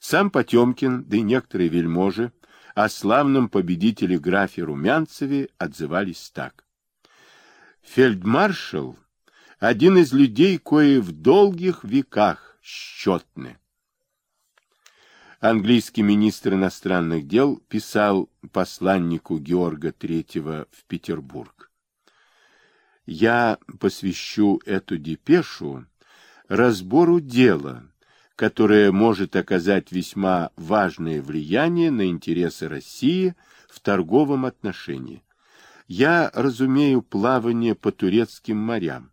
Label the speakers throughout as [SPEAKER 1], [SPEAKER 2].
[SPEAKER 1] Сам Потемкин, да и некоторые вельможи, о славном победителе графе Румянцеве отзывались так. Фельдмаршал — один из людей, кои в долгих веках счетны. Английский министр иностранных дел писал посланнику Георга III в Петербург. «Я посвящу эту депешу разбору дела, которое может оказать весьма важное влияние на интересы России в торговом отношении. Я разумею плавание по турецким морям.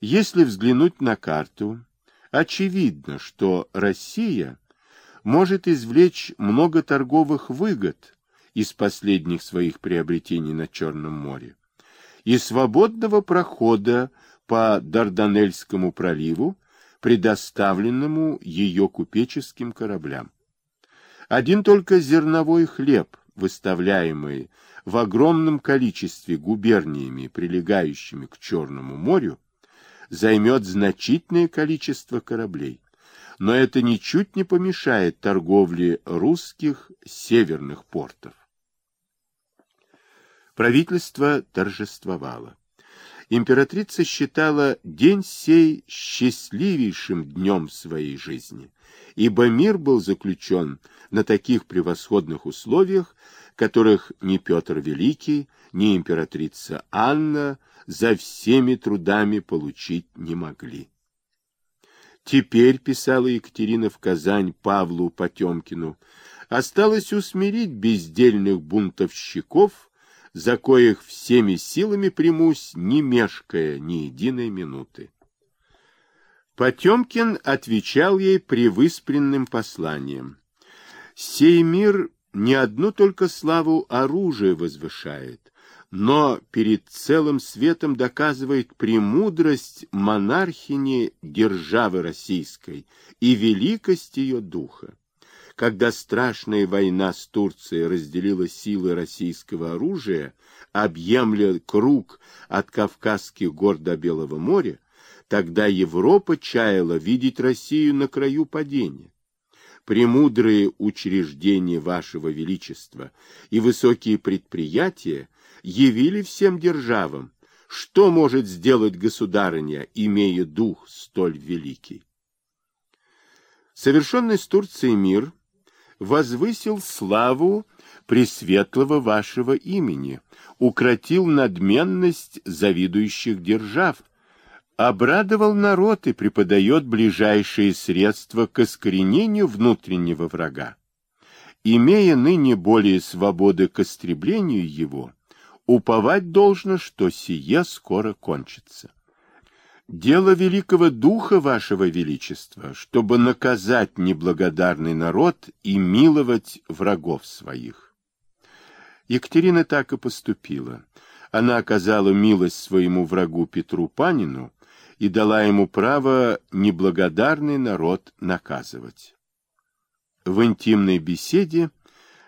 [SPEAKER 1] Если взглянуть на карту, очевидно, что Россия может извлечь много торговых выгод из последних своих приобретений на Черном море и свободного прохода по Дарданельскому проливу предоставленному ее купеческим кораблям. Один только зерновой хлеб, выставляемый в огромном количестве губерниями, прилегающими к Черному морю, займет значительное количество кораблей. Но это ничуть не помешает торговле русских северных портов. Правительство торжествовало императрица считала день сей счастливейшим днем своей жизни, ибо мир был заключен на таких превосходных условиях, которых ни Петр Великий, ни императрица Анна за всеми трудами получить не могли. Теперь, писала Екатерина в Казань Павлу Потемкину, осталось усмирить бездельных бунтовщиков за коих всеми силами примусь, не мешкая ни единой минуты. Потемкин отвечал ей превыспренным посланием. «Сей мир не одну только славу оружия возвышает, но перед целым светом доказывает премудрость монархини державы российской и великость ее духа когда страшная война с Турцией разделила силы российского оружия, объемля круг от Кавказских гор до Белого моря, тогда Европа чаяла видеть Россию на краю падения. Премудрые учреждения вашего величества и высокие предприятия явили всем державам, что может сделать государыня, имея дух столь великий. Совершенный с Турцией мир возвысил славу пресветлого вашего имени, укротил надменность завидующих держав, обрадовал народ и преподает ближайшие средства к искоренению внутреннего врага. Имея ныне более свободы к истреблению его, уповать должно, что сие скоро кончится. Дело великого духа вашего величества, чтобы наказать неблагодарный народ и миловать врагов своих. Екатерина так и поступила. Она оказала милость своему врагу Петру Панину и дала ему право неблагодарный народ наказывать. В интимной беседе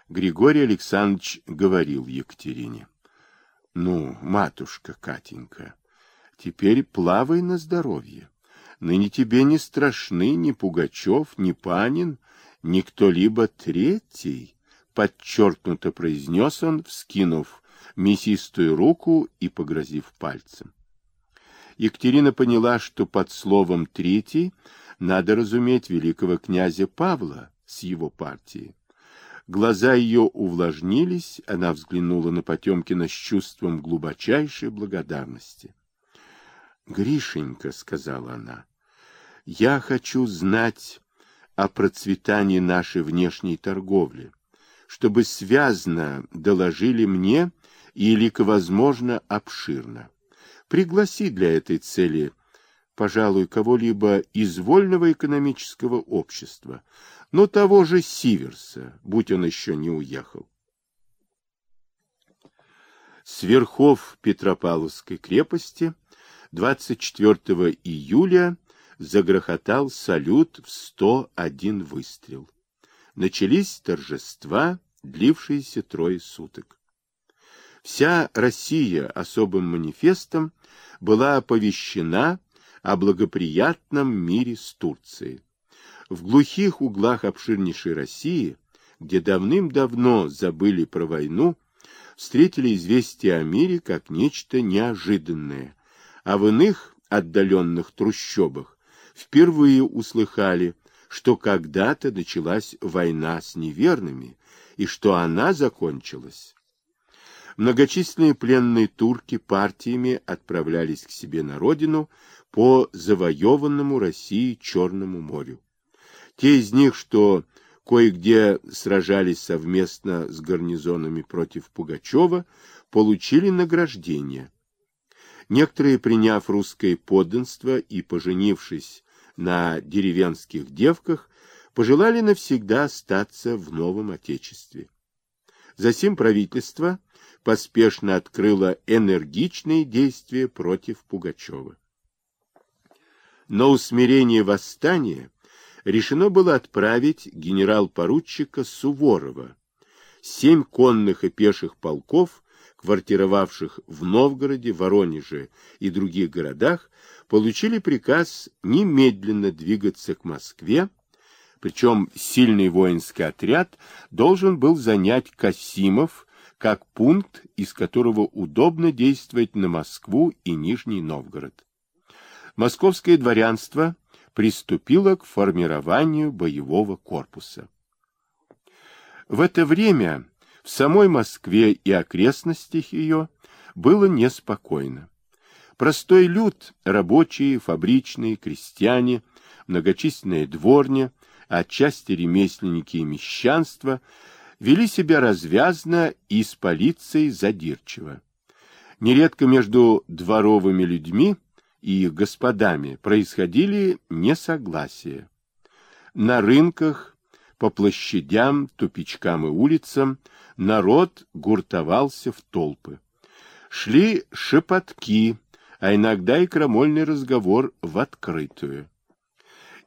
[SPEAKER 1] Григорий Александрович говорил Екатерине. — Ну, матушка Катенька, Теперь плавай на здоровье. Ныне тебе не страшны ни Пугачев, ни Панин, ни кто-либо третий, подчеркнуто произнес он, вскинув мясистую руку и погрозив пальцем. Екатерина поняла, что под словом «третий» надо разуметь великого князя Павла с его партией. Глаза ее увлажнились, она взглянула на Потемкина с чувством глубочайшей благодарности. — Гришенька, — сказала она, — я хочу знать о процветании нашей внешней торговли, чтобы связно доложили мне или, возможно, обширно. Пригласи для этой цели, пожалуй, кого-либо из вольного экономического общества, но того же Сиверса, будь он еще не уехал. С верхов Петропавловской крепости 24 июля загрохотал салют в 101 выстрел. Начались торжества, длившиеся трое суток. Вся Россия особым манифестом была оповещена о благоприятном мире с Турцией. В глухих углах обширнейшей России, где давным-давно забыли про войну, встретили известие о мире как нечто неожиданное, а в иных отдаленных трущобах впервые услыхали, что когда-то началась война с неверными и что она закончилась. Многочисленные пленные турки партиями отправлялись к себе на родину по завоеванному России Черному морю. Те из них, что кое-где сражались совместно с гарнизонами против Пугачева, получили награждение. Некоторые, приняв русское подданство и поженившись на деревенских девках, пожелали навсегда остаться в новом Отечестве. Затем правительство поспешно открыло энергичные действия против Пугачева. На усмирение восстания решено было отправить генерал-поручика Суворова. Семь конных и пеших полков, квартировавших в Новгороде, Воронеже и других городах, получили приказ немедленно двигаться к Москве, причем сильный воинский отряд должен был занять Касимов как пункт, из которого удобно действовать на Москву и Нижний Новгород. Московское дворянство приступила к формированию боевого корпуса. В это время в самой Москве и окрестностях ее было неспокойно. Простой люд, рабочие, фабричные, крестьяне, многочисленные дворни, отчасти ремесленники и мещанство вели себя развязно и с полицией задирчиво. Нередко между дворовыми людьми и их господами происходили несогласия. На рынках, по площадям, тупичкам и улицам народ гуртовался в толпы. Шли шепотки, а иногда и крамольный разговор в открытую.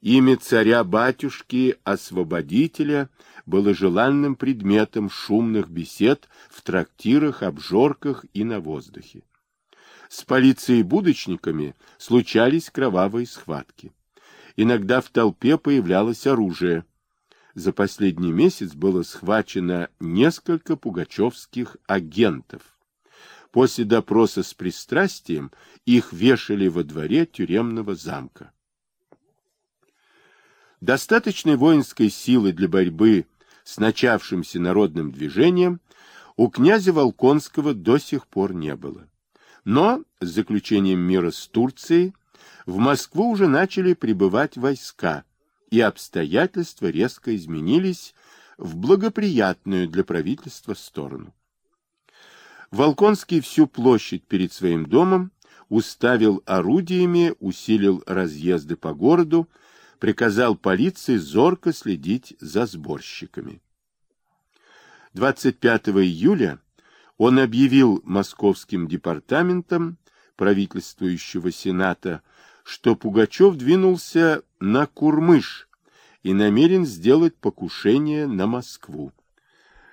[SPEAKER 1] Имя царя-батюшки-освободителя было желанным предметом шумных бесед в трактирах, обжорках и на воздухе. С полицией-будочниками случались кровавые схватки. Иногда в толпе появлялось оружие. За последний месяц было схвачено несколько пугачевских агентов. После допроса с пристрастием их вешали во дворе тюремного замка. Достаточной воинской силы для борьбы с начавшимся народным движением у князя Волконского до сих пор не было. Но с заключением мира с Турцией в Москву уже начали прибывать войска, и обстоятельства резко изменились в благоприятную для правительства сторону. Волконский всю площадь перед своим домом уставил орудиями, усилил разъезды по городу, приказал полиции зорко следить за сборщиками. 25 июля он объявил московским департаментом правительствующего Сената, что Пугачев двинулся на Курмыш и намерен сделать покушение на Москву.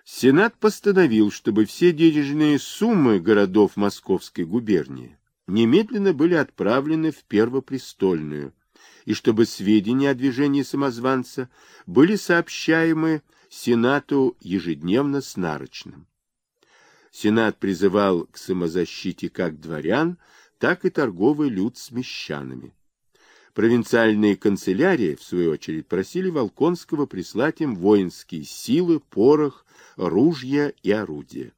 [SPEAKER 1] Сенат постановил, чтобы все денежные суммы городов Московской губернии немедленно были отправлены в Первопрестольную, и чтобы сведения о движении самозванца были сообщаемы Сенату ежедневно с нарочным. Сенат призывал к самозащите как дворян, так и торговый люд с мещанами. Провинциальные канцелярии, в свою очередь, просили Волконского прислать им воинские силы, порох, ружья и орудия.